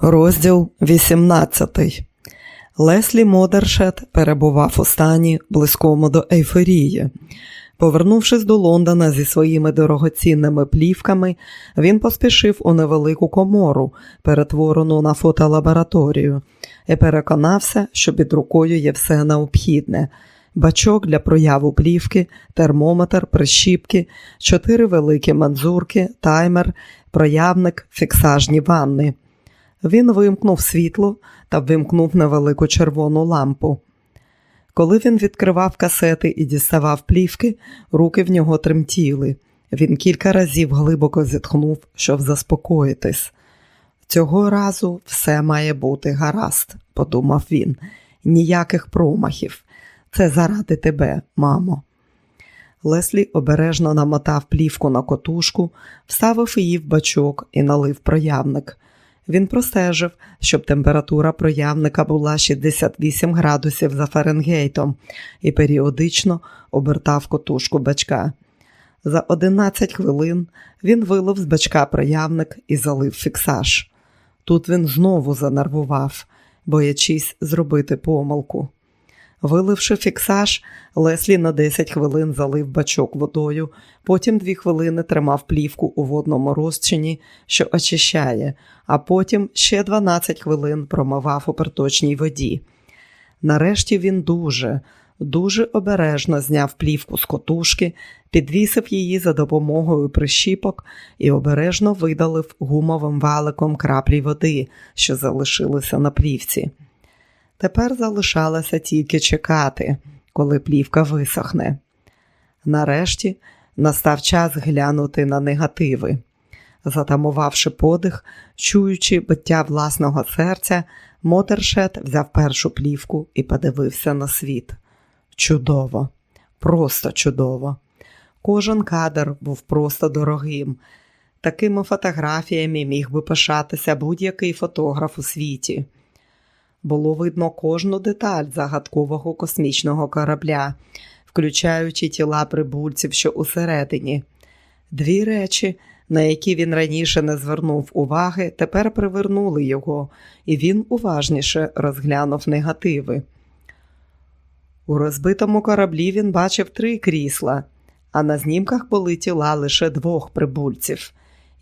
Розділ 18 Леслі Модершет перебував у стані близькому до ейфорії. Повернувшись до Лондона зі своїми дорогоцінними плівками, він поспішив у невелику комору, перетворену на фотолабораторію, і переконався, що під рукою є все необхідне: бачок для прояву плівки, термометр, прищіпки, чотири великі манзурки, таймер, проявник, фіксажні ванни. Він вимкнув світло та вимкнув невелику червону лампу. Коли він відкривав касети і діставав плівки, руки в нього тремтіли. Він кілька разів глибоко зітхнув, щоб заспокоїтись. Цього разу все має бути гаразд, подумав він. Ніяких промахів. Це заради тебе, мамо. Леслі обережно намотав плівку на котушку, вставив її в бачок і налив проявник. Він простежив, щоб температура проявника була 68 градусів за Фаренгейтом і періодично обертав котушку бачка. За 11 хвилин він вилив з бачка проявник і залив фіксаж. Тут він знову занервував, боячись зробити помилку. Виливши фіксаж, Леслі на 10 хвилин залив бачок водою, потім 2 хвилини тримав плівку у водному розчині, що очищає, а потім ще 12 хвилин промивав у проточній воді. Нарешті він дуже, дуже обережно зняв плівку з котушки, підвісив її за допомогою прищіпок і обережно видалив гумовим валиком краплі води, що залишилися на плівці. Тепер залишалося тільки чекати, коли плівка висохне. Нарешті настав час глянути на негативи. Затамувавши подих, чуючи биття власного серця, Мотершет взяв першу плівку і подивився на світ. Чудово, просто чудово. Кожен кадр був просто дорогим. Такими фотографіями міг би пишатися будь-який фотограф у світі. Було видно кожну деталь загадкового космічного корабля, включаючи тіла прибульців, що усередині. Дві речі, на які він раніше не звернув уваги, тепер привернули його, і він уважніше розглянув негативи. У розбитому кораблі він бачив три крісла, а на знімках були тіла лише двох прибульців.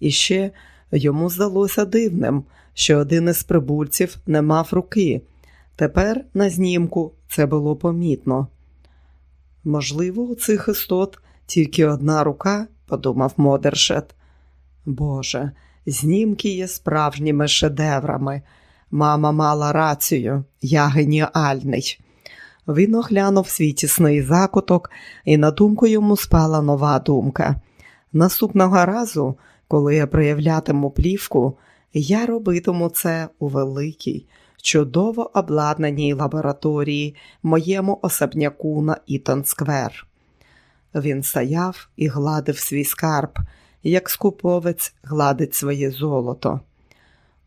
І ще йому здалося дивним, що один із прибульців не мав руки. Тепер на знімку це було помітно. Можливо, у цих істот тільки одна рука, подумав Модершет. Боже, знімки є справжніми шедеврами. Мама мала рацію, я геніальний. Він оглянув свій тісний закуток, і на думку йому спала нова думка. Наступного разу, коли я проявлятиму плівку, я робитиму це у великій, чудово обладнаній лабораторії моєму особняку на Ітон Сквер. Він стояв і гладив свій скарб, як скуповець гладить своє золото.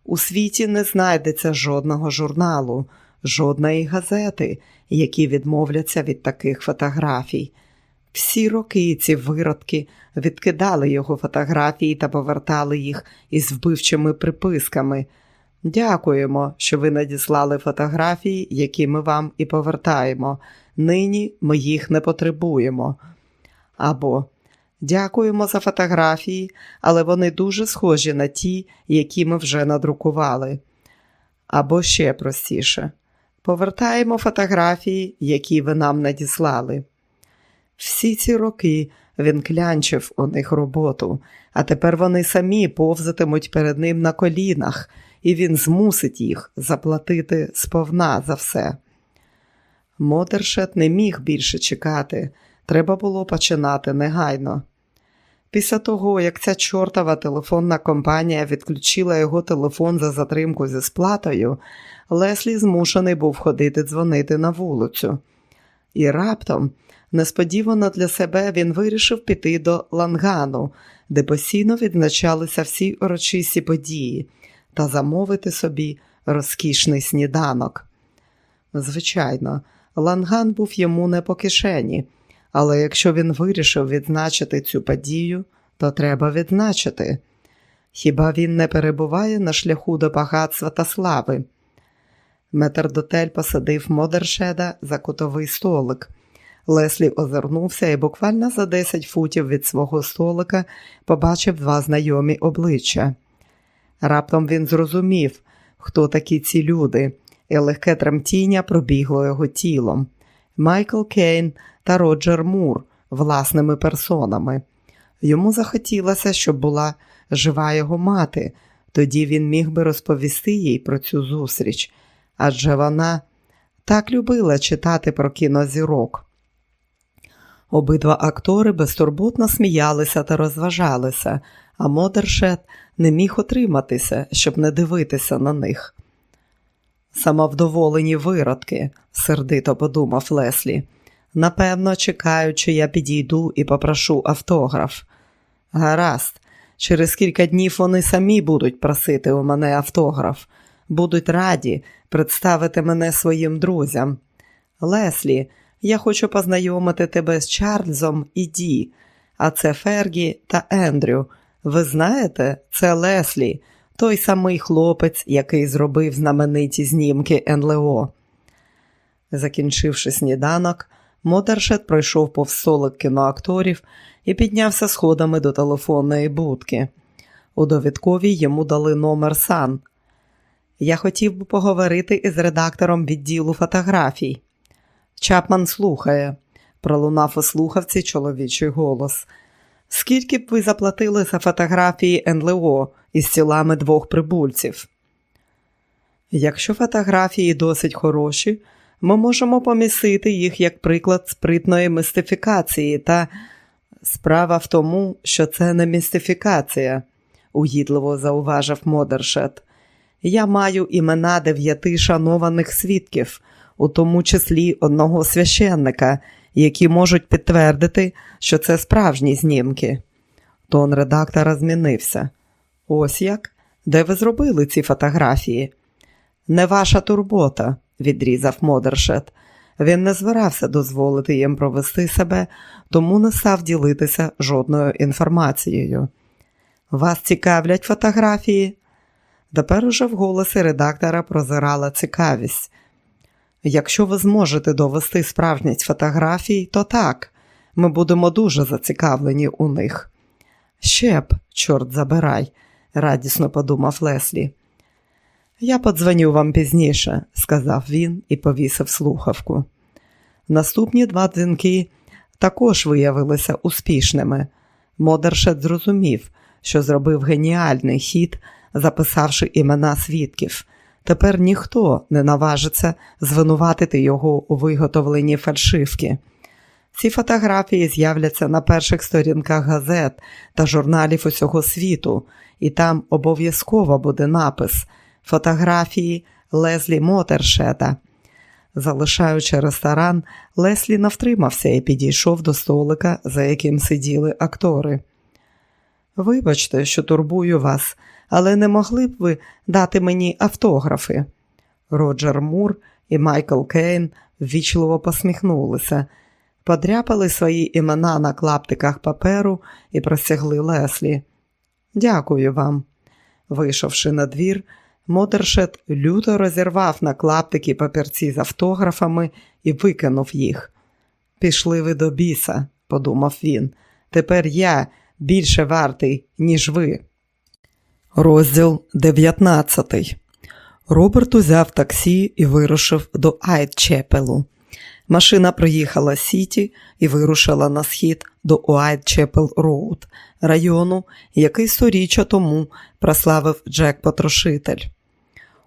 У світі не знайдеться жодного журналу, жодної газети, які відмовляться від таких фотографій. Всі роки ці виродки відкидали його фотографії та повертали їх із вбивчими приписками. Дякуємо, що ви надіслали фотографії, які ми вам і повертаємо. Нині ми їх не потребуємо. Або дякуємо за фотографії, але вони дуже схожі на ті, які ми вже надрукували. Або ще простіше. Повертаємо фотографії, які ви нам надіслали. Всі ці роки він клянчив у них роботу, а тепер вони самі повзатимуть перед ним на колінах, і він змусить їх заплатити сповна за все. Мотершет не міг більше чекати, треба було починати негайно. Після того, як ця чортова телефонна компанія відключила його телефон за затримку зі сплатою, Леслі змушений був ходити дзвонити на вулицю. І раптом Несподівано для себе він вирішив піти до Лангану, де постійно відзначалися всі урочисті події, та замовити собі розкішний сніданок. Звичайно, ланган був йому не по кишені, але якщо він вирішив відзначити цю подію, то треба відзначити. Хіба він не перебуває на шляху до багатства та слави? Метрдотель посадив Модершеда за кутовий столик. Леслі озирнувся і буквально за 10 футів від свого столика побачив два знайомі обличчя. Раптом він зрозумів, хто такі ці люди, і легке тремтіння пробігло його тілом. Майкл Кейн та Роджер Мур власними персонами. Йому захотілося, щоб була жива його мати, тоді він міг би розповісти їй про цю зустріч, адже вона так любила читати про кінозірок. Обидва актори безтурботно сміялися та розважалися, а Модершет не міг отриматися, щоб не дивитися на них. Самовдоволені виродки, сердито подумав Леслі. Напевно, чекаючи, я підійду і попрошу автограф. Гаразд, через кілька днів вони самі будуть просити у мене автограф, будуть раді представити мене своїм друзям. Леслі, я хочу познайомити тебе з Чарльзом і Ді, а це Фергі та Ендрю. Ви знаєте, це Леслі, той самий хлопець, який зробив знамениті знімки НЛО. Закінчивши сніданок, Модершет пройшов повз столик кіноакторів і піднявся сходами до телефонної будки. У довідковій йому дали номер сан. Я хотів би поговорити із редактором відділу фотографій. Чапман слухає, пролунав у слухавці чоловічий голос. Скільки б ви заплатили за фотографії НЛО із тілами двох прибульців? Якщо фотографії досить хороші, ми можемо помісити їх як приклад спритної містифікації, та справа в тому, що це не містифікація, угідливо зауважив Модершет. Я маю імена дев'яти шанованих свідків, у тому числі одного священника, які можуть підтвердити, що це справжні знімки. Тон редактора змінився. Ось як? Де ви зробили ці фотографії? Не ваша турбота, відрізав Модершет. Він не збирався дозволити їм провести себе, тому не став ділитися жодною інформацією. Вас цікавлять фотографії? Тепер уже в голосі редактора прозирала цікавість. Якщо ви зможете довести справжність фотографій, то так, ми будемо дуже зацікавлені у них. Ще б, чорт забирай, радісно подумав Леслі. Я подзвоню вам пізніше, сказав він і повісив слухавку. Наступні два дзвінки також виявилися успішними. Модершет зрозумів, що зробив геніальний хід, записавши імена свідків. Тепер ніхто не наважиться звинуватити його у виготовленні фальшивки. Ці фотографії з'являться на перших сторінках газет та журналів усього світу, і там обов'язково буде напис фотографії Лезлі Мотершета. Залишаючи ресторан, Леслі навтримався і підійшов до столика, за яким сиділи актори. Вибачте, що турбую вас, але не могли б ви дати мені автографи? Роджер Мур і Майкл Кейн ввічливо посміхнулися, подряпали свої імена на клаптиках паперу і простягли Леслі. Дякую вам. Вийшовши на двір, Модершет люто розірвав на клаптики папірці з автографами і викинув їх. Пішли ви до біса, подумав він. Тепер я більше вартий, ніж ви. Розділ 19 Роберт узяв таксі і вирушив до Уайтчепелу. Машина проїхала Сіті і вирушила на схід до Уайтчепел Роуд, району, який сторіччя тому прославив Джек Потрошитель.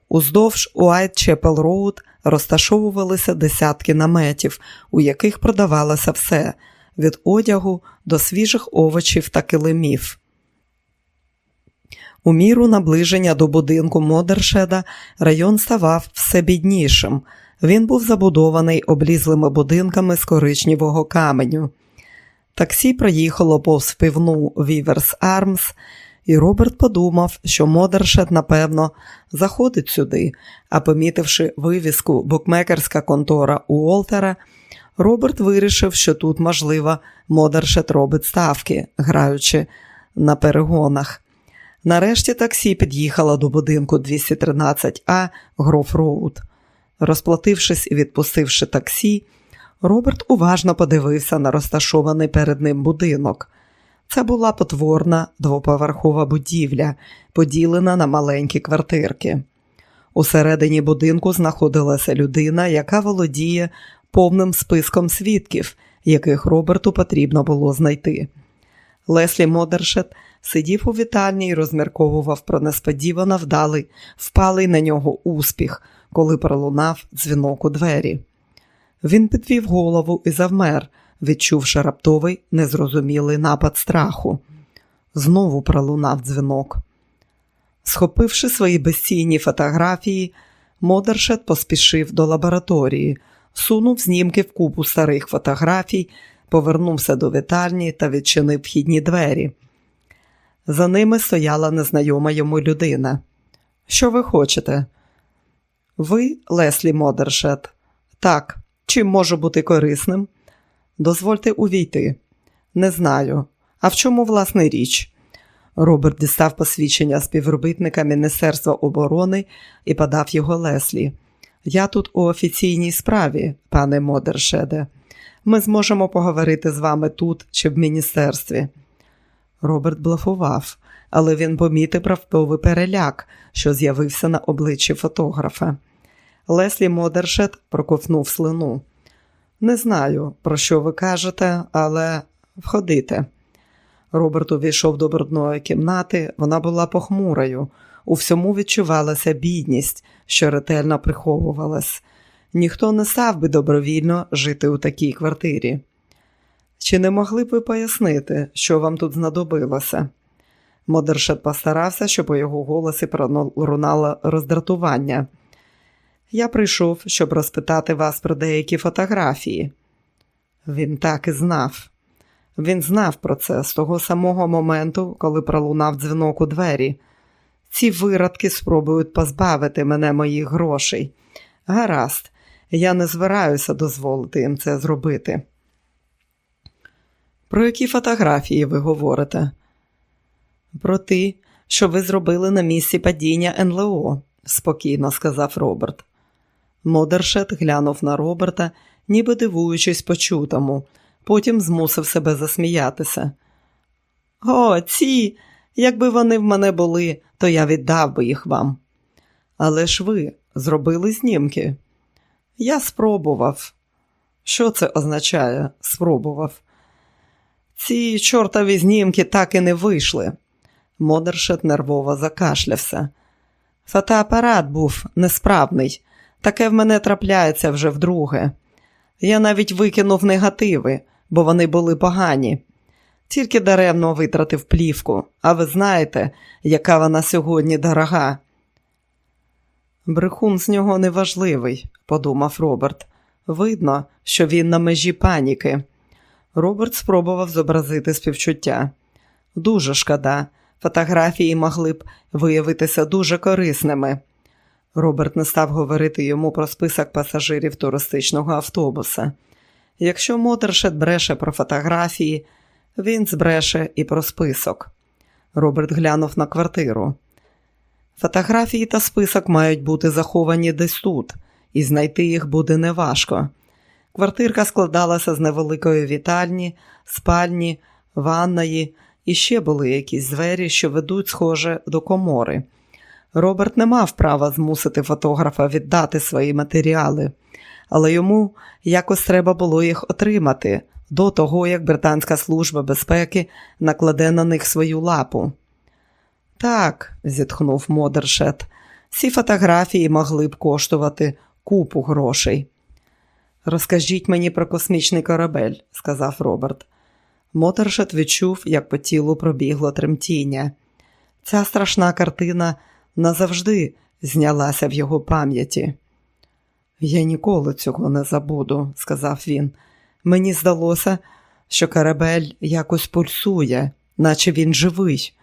Уздовж Уайтчепел Роуд розташовувалися десятки наметів, у яких продавалося все від одягу до свіжих овочів та килимів. У міру наближення до будинку Модершеда район ставав все біднішим. Він був забудований облізлими будинками з коричневого каменю. Таксі проїхало повз пивну Віверс Армс, і Роберт подумав, що Модершед, напевно, заходить сюди, а помітивши вивіску букмекерська контора Уолтера, Роберт вирішив, що тут, можливо, Модершед робить ставки, граючи на перегонах. Нарешті таксі під'їхало до будинку 213А Гроф Роуд. Розплатившись і відпустивши таксі, Роберт уважно подивився на розташований перед ним будинок. Це була потворна двоповерхова будівля, поділена на маленькі квартирки. Усередині будинку знаходилася людина, яка володіє повним списком свідків, яких Роберту потрібно було знайти. Леслі Модершет сидів у вітальні і розмірковував про несподівано вдалий, впалий на нього успіх, коли пролунав дзвінок у двері. Він підвів голову і завмер, відчувши раптовий незрозумілий напад страху. Знову пролунав дзвінок. Схопивши свої безцінні фотографії, Модершет поспішив до лабораторії, сунув знімки в купу старих фотографій, повернувся до вітальні та відчинив вхідні двері. За ними стояла незнайома йому людина. Що ви хочете? Ви, Леслі Модершет? Так, чим можу бути корисним? Дозвольте увійти. Не знаю. А в чому власне річ? Роберт дістав посвідчення співробітника Міністерства оборони і подав його Леслі. Я тут у офіційній справі, пане Модершеде. Ми зможемо поговорити з вами тут чи в міністерстві. Роберт блафував, але він помітив раптовий переляк, що з'явився на обличчі фотографа. Леслі Модершет проковнув слину. Не знаю, про що ви кажете, але входите. Роберт увійшов до брудної кімнати, вона була похмурою. У всьому відчувалася бідність, що ретельно приховувалась. Ніхто не став би добровільно жити у такій квартирі. Чи не могли б ви пояснити, що вам тут знадобилося? Модершет постарався, щоб у його голосі пролунало роздратування. Я прийшов, щоб розпитати вас про деякі фотографії. Він так і знав. Він знав про це з того самого моменту, коли пролунав дзвінок у двері. Ці виродки спробують позбавити мене моїх грошей. Гаразд, я не збираюся дозволити їм це зробити. Про які фотографії ви говорите? Про ті, що ви зробили на місці падіння НЛО, спокійно сказав Роберт. Модершет глянув на Роберта, ніби дивуючись почутому, потім змусив себе засміятися. О, ці, якби вони в мене були, то я віддав би їх вам. Але ж ви зробили знімки. Я спробував. Що це означає? Спробував. Ці чортові знімки так і не вийшли. Модершет нервово закашлявся. Фотоапарат був несправний. Таке в мене трапляється вже вдруге. Я навіть викинув негативи, бо вони були погані. Тільки даремно витратив плівку, а ви знаєте, яка вона сьогодні дорога. Брехун з нього неважливий, подумав Роберт. Видно, що він на межі паніки. Роберт спробував зобразити співчуття. Дуже шкода, фотографії могли б виявитися дуже корисними. Роберт не став говорити йому про список пасажирів туристичного автобуса. Якщо Мотершет бреше про фотографії, він збреше і про список. Роберт глянув на квартиру. Фотографії та список мають бути заховані десь тут, і знайти їх буде неважко. Квартирка складалася з невеликої вітальні, спальні, ванної і ще були якісь двері, що ведуть, схоже, до комори. Роберт не мав права змусити фотографа віддати свої матеріали, але йому якось треба було їх отримати до того, як Британська служба безпеки накладе на них свою лапу. Так, зітхнув Модершет, ці фотографії могли б коштувати купу грошей. Розкажіть мені про космічний корабель, сказав Роберт. Мотершет відчув, як по тілу пробігло тремтіння. Ця страшна картина назавжди знялася в його пам'яті. Я ніколи цього не забуду, сказав він. Мені здалося, що корабель якось пульсує, наче він живий.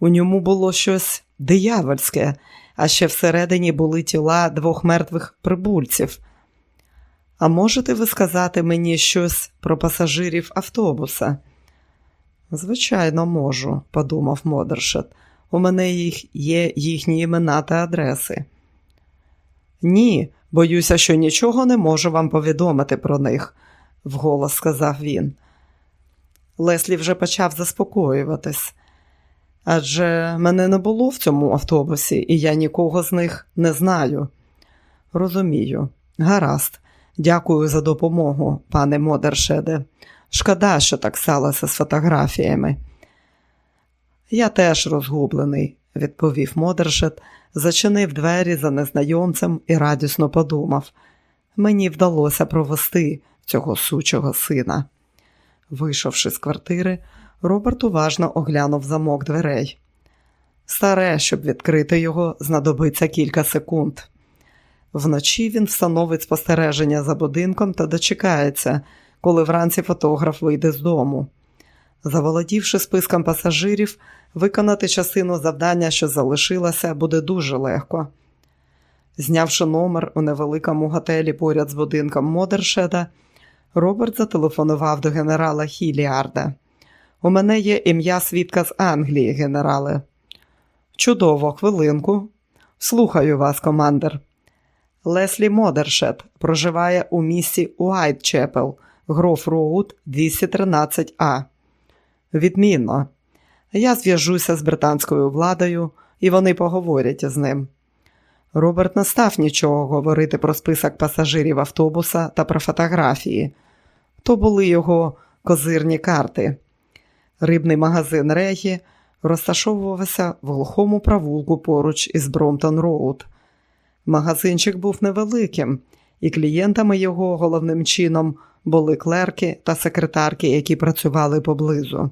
У ньому було щось диявольське, а ще всередині були тіла двох мертвих прибульців. А можете ви сказати мені щось про пасажирів автобуса? Звичайно, можу, подумав Модершет. У мене їх є їхні імена та адреси. Ні, боюся, що нічого не можу вам повідомити про них, вголос сказав він. Леслі вже почав заспокоюватись. Адже мене не було в цьому автобусі, і я нікого з них не знаю. Розумію, гаразд, дякую за допомогу, пане Модершеде. Шкода, що так сталося з фотографіями. Я теж розгублений, відповів Модершет, зачинив двері за незнайомцем і радісно подумав. Мені вдалося провести цього сучого сина. Вийшовши з квартири, Роберт уважно оглянув замок дверей. Старе, щоб відкрити його, знадобиться кілька секунд. Вночі він встановить спостереження за будинком та дочекається, коли вранці фотограф вийде з дому. Заволодівши списком пасажирів, виконати частину завдання, що залишилося, буде дуже легко. Знявши номер у невеликому готелі поряд з будинком Модершеда, Роберт зателефонував до генерала Хіліарда. У мене є ім'я свідка з Англії, генерале. Чудово, хвилинку. Слухаю вас, командир. Леслі Модершед проживає у місті Уайтчепел, Гроф Роуд, 213А. Відмінно. Я зв'яжуся з британською владою, і вони поговорять з ним. Роберт не став нічого говорити про список пасажирів автобуса та про фотографії. То були його козирні карти. Рибний магазин Регі розташовувався в глухому провулку поруч із Бромтон Роуд. Магазинчик був невеликим, і клієнтами його головним чином були клерки та секретарки, які працювали поблизу.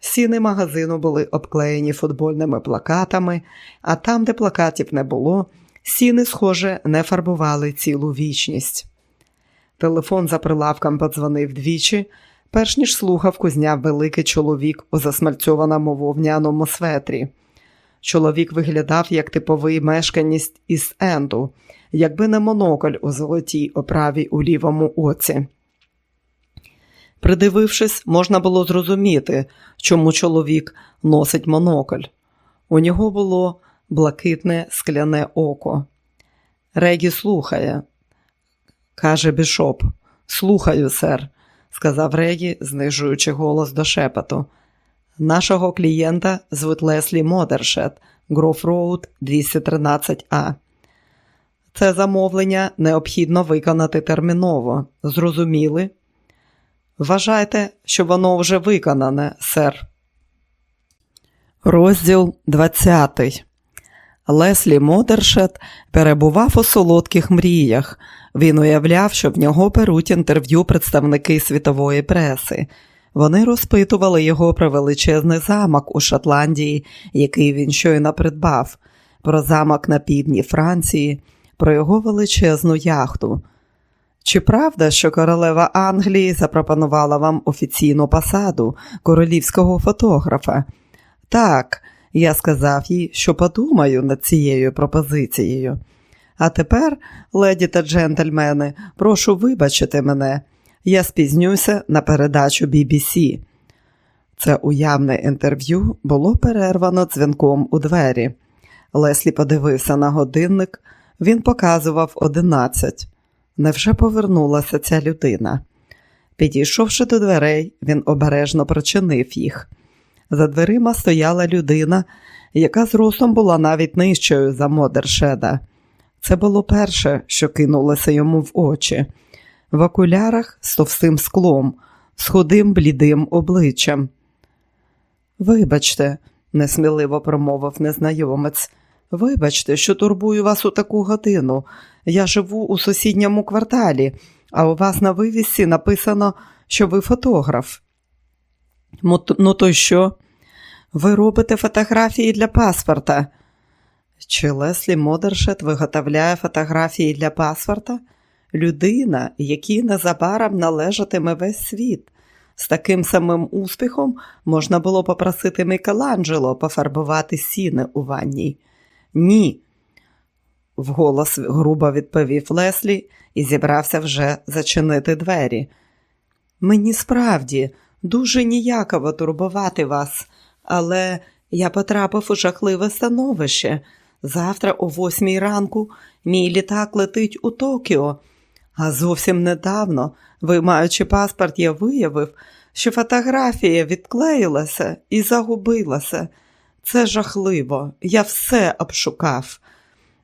Сіни магазину були обклеєні футбольними плакатами, а там, де плакатів не було, сіни, схоже, не фарбували цілу вічність. Телефон за прилавком подзвонив двічі, перш ніж слухавку зняв великий чоловік у засмальцьованому вовняному светрі. Чоловік виглядав як типовий мешканець Іст-Енду, якби не монокль у золотій оправі у лівому оці. Придивившись, можна було зрозуміти, чому чоловік носить монокль. У нього було блакитне скляне око. Регі слухає, каже Бішоп. Слухаю, сер, сказав Регі, знижуючи голос до шепоту. Нашого клієнта звуть Леслі Модершет, Гроф Роуд 213А. Це замовлення необхідно виконати терміново. Зрозуміли? Вважайте, що воно вже виконане, сер. Розділ 20 Леслі Модершет перебував у солодких мріях. Він уявляв, що в нього беруть інтерв'ю представники світової преси. Вони розпитували його про величезний замок у Шотландії, який він щойно придбав, про замок на півдні Франції, про його величезну яхту. Чи правда, що королева Англії запропонувала вам офіційну посаду королівського фотографа? Так, я сказав їй, що подумаю над цією пропозицією. А тепер, леді та джентльмени, прошу вибачити мене. Я спізнюся на передачу BBC. Це уявне інтерв'ю було перервано дзвінком у двері. Леслі подивився на годинник, він показував одинадцять. Невже повернулася ця людина? Підійшовши до дверей, він обережно прочинив їх. За дверима стояла людина, яка зростом була навіть нижчою за Модершеда. Це було перше, що кинулося йому в очі. В окулярах з товстим склом, з худим блідим обличчям. Вибачте, несміливо промовив незнайомець. Вибачте, що турбую вас у таку годину. Я живу у сусідньому кварталі, а у вас на вивісці написано, що ви фотограф. Ну, то що? Ви робите фотографії для паспорта? Чи Леслі Модершет виготовляє фотографії для паспорта? Людина, якій незабаром належатиме весь світ. З таким самим успіхом можна було попросити Мікеланджело пофарбувати сіни у ванній. Ні, вголос грубо відповів Леслі і зібрався вже зачинити двері. Мені справді дуже ніяково турбувати вас, але Я потрапив у жахливе становище. Завтра, о восьмій ранку, мій літак летить у Токіо, а зовсім недавно, виймаючи паспорт, я виявив, що фотографія відклеїлася і загубилася. Це жахливо, я все обшукав.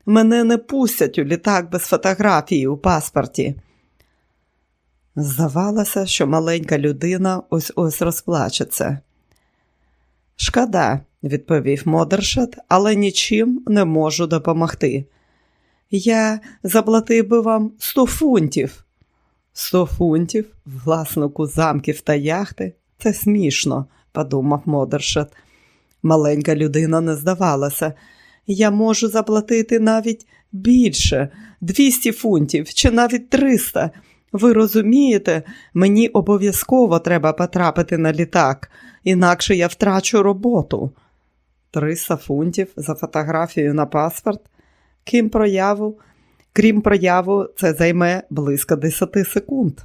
Мене не пустять у літак без фотографії у паспорті. Здавалося, що маленька людина ось ось розплачеться. Шкода, відповів Модершет, але нічим не можу допомогти. Я заплатив би вам сто фунтів. Сто фунтів, власнику замків та яхти це смішно, подумав Модершет. Маленька людина не здавалася. Я можу заплатити навіть більше, 200 фунтів чи навіть 300. Ви розумієте, мені обов'язково треба потрапити на літак, інакше я втрачу роботу. 300 фунтів за фотографію на паспорт. Крім прояву, крім прояву, це займе близько 10 секунд.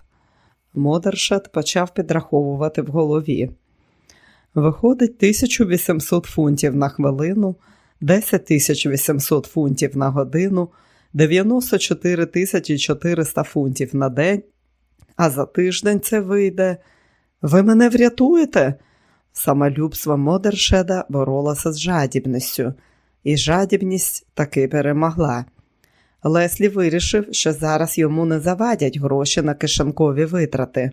Модершет почав підраховувати в голові. Виходить 1800 фунтів на хвилину, 10 800 фунтів на годину, 94 400 фунтів на день, а за тиждень це вийде. Ви мене врятуєте? Самолюбство Модершеда боролося з жадібністю, і жадібність таки перемогла. Леслі вирішив, що зараз йому не завадять гроші на кишенкові витрати.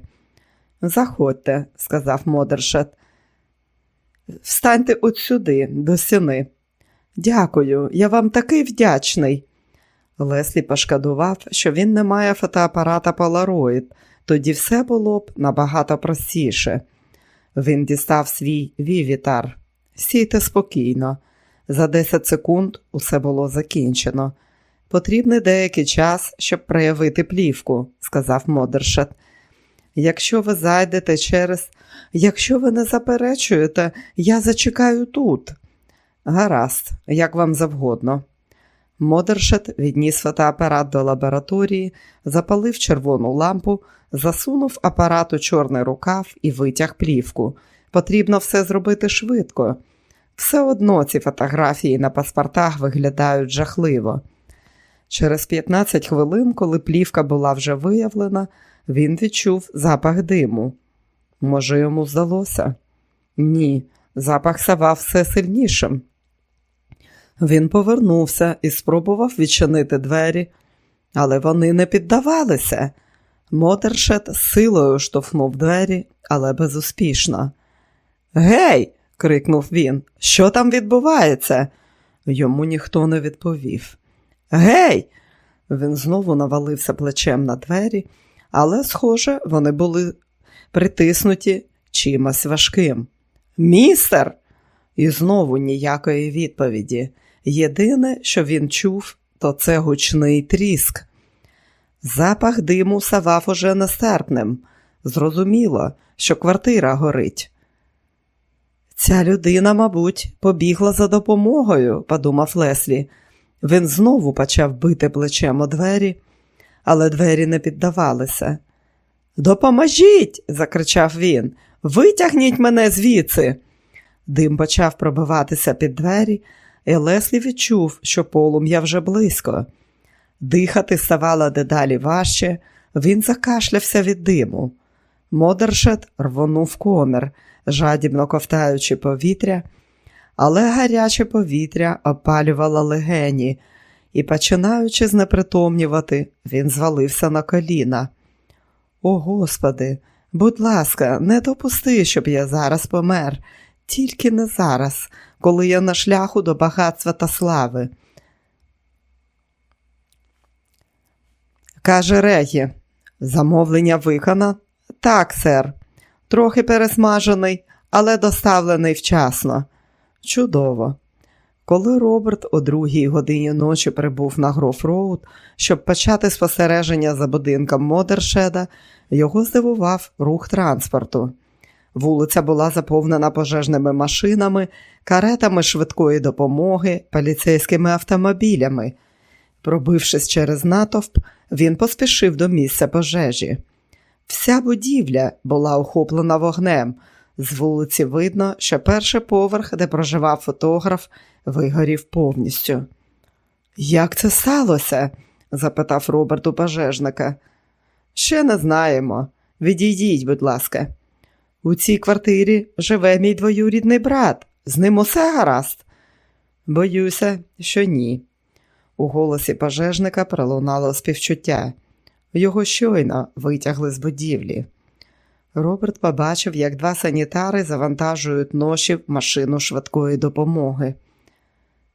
Заходьте, сказав Модершед. Встаньте от сюди, до стіни. Дякую, я вам такий вдячний. Леслі пошкодував, що він не має фотоапарата Polaroid, тоді все було б набагато простіше. Він дістав свій вівітар. Сійте спокійно. За 10 секунд усе було закінчено. Потрібний деякий час, щоб проявити плівку, сказав Модершет. Якщо ви зайдете через, якщо ви не заперечуєте, я зачекаю тут. Гаразд, як вам завгодно. Модершет відніс фотоапарат до лабораторії, запалив червону лампу, засунув апарат у чорний рукав і витяг плівку. Потрібно все зробити швидко. Все одно ці фотографії на паспортах виглядають жахливо. Через 15 хвилин, коли плівка була вже виявлена, він відчув запах диму. Може, йому здалося? Ні, запах ставав все сильнішим. Він повернувся і спробував відчинити двері, але вони не піддавалися. Мотершет силою штовхнув двері, але безуспішно. Гей! крикнув він. Що там відбувається? Йому ніхто не відповів. Гей! Він знову навалився плечем на двері, але, схоже, вони були притиснуті чимось важким. Містер! І знову ніякої відповіді. Єдине, що він чув, то це гучний тріск. Запах диму ставав уже нестерпним. Зрозуміло, що квартира горить. Ця людина, мабуть, побігла за допомогою, подумав Леслі. Він знову почав бити плечем у двері, але двері не піддавалися. Допоможіть! закричав він. Витягніть мене звідси. Дим почав пробиватися під двері, і Леслі відчув, що полум'я вже близько. Дихати ставало дедалі важче, він закашлявся від диму. Модершет рвонув комір, жадібно ковтаючи повітря, але гаряче повітря опалювало легені, і, починаючи знепритомнювати, він звалився на коліна. О, Господи, будь ласка, не допусти, щоб я зараз помер, тільки не зараз, коли я на шляху до багатства та слави. Каже Регі, замовлення виконано? Так, сер. Трохи пересмажений, але доставлений вчасно. Чудово. Коли Роберт о другій годині ночі прибув на Гроф-Роуд, щоб почати спостереження за будинком Модершеда, його здивував рух транспорту. Вулиця була заповнена пожежними машинами, каретами швидкої допомоги, поліцейськими автомобілями. Пробившись через натовп, він поспішив до місця пожежі. Вся будівля була охоплена вогнем. З вулиці видно, що перший поверх, де проживав фотограф, вигорів повністю. Як це сталося? запитав Роберт у пожежника. Ще не знаємо. Відійдіть, будь ласка. У цій квартирі живе мій двоюрідний брат. З ним усе гаразд. Боюся, що ні. У голосі пожежника пролунало співчуття. Його щойно витягли з будівлі. Роберт побачив, як два санітари завантажують ноші в машину швидкої допомоги.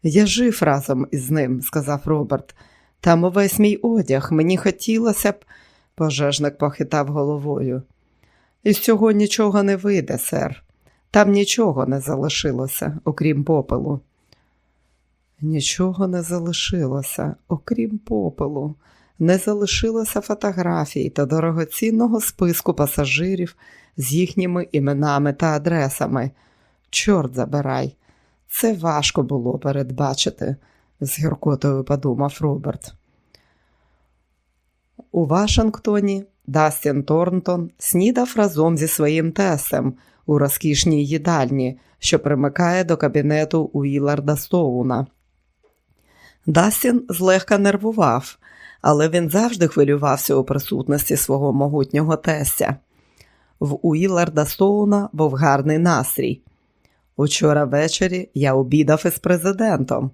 Я жив разом із ним, сказав Роберт. Там увесь мій одяг. Мені хотілося б. Пожежник похитав головою. Із цього нічого не вийде, сер. Там нічого не залишилося, окрім попелу. Нічого не залишилося, окрім попелу, не залишилося фотографій та дорогоцінного списку пасажирів з їхніми іменами та адресами. Чорт забирай, це важко було передбачити, з гіркотою подумав Роберт. У Вашингтоні Дастін Торнтон снідав разом зі своїм тесем у розкішній їдальні, що примикає до кабінету Уіларда Стоуна. Дастін злегка нервував, але він завжди хвилювався у присутності свого могутнього тестя. В Уіларда Стоуна був гарний настрій. Учора ввечері я обідав із президентом.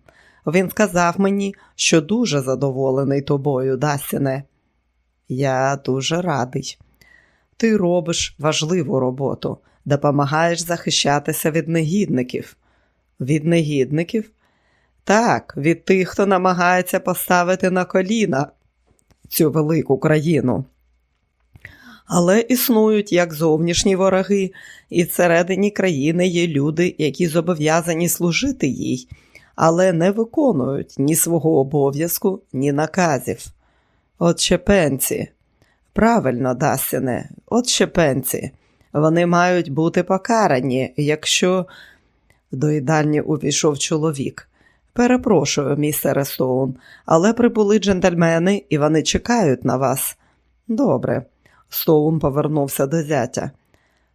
Він сказав мені, що дуже задоволений тобою, Дастіне. Я дуже радий. Ти робиш важливу роботу, допомагаєш захищатися від негідників. Від негідників? Так, від тих, хто намагається поставити на коліна цю велику країну. Але існують як зовнішні вороги, і всередині країни є люди, які зобов'язані служити їй, але не виконують ні свого обов'язку, ні наказів. От щепенці. Правильно, Дасіне, от щепенці. Вони мають бути покарані, якщо до їдальні увійшов чоловік. Перепрошую, містере Стоун, але прибули джентльмени, і вони чекають на вас. Добре. Стоун повернувся до зятя.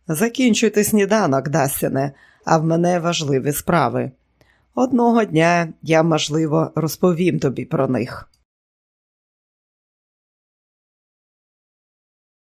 Закінчуйте сніданок, Дасіне, а в мене важливі справи. Одного дня я, можливо, розповім тобі про них.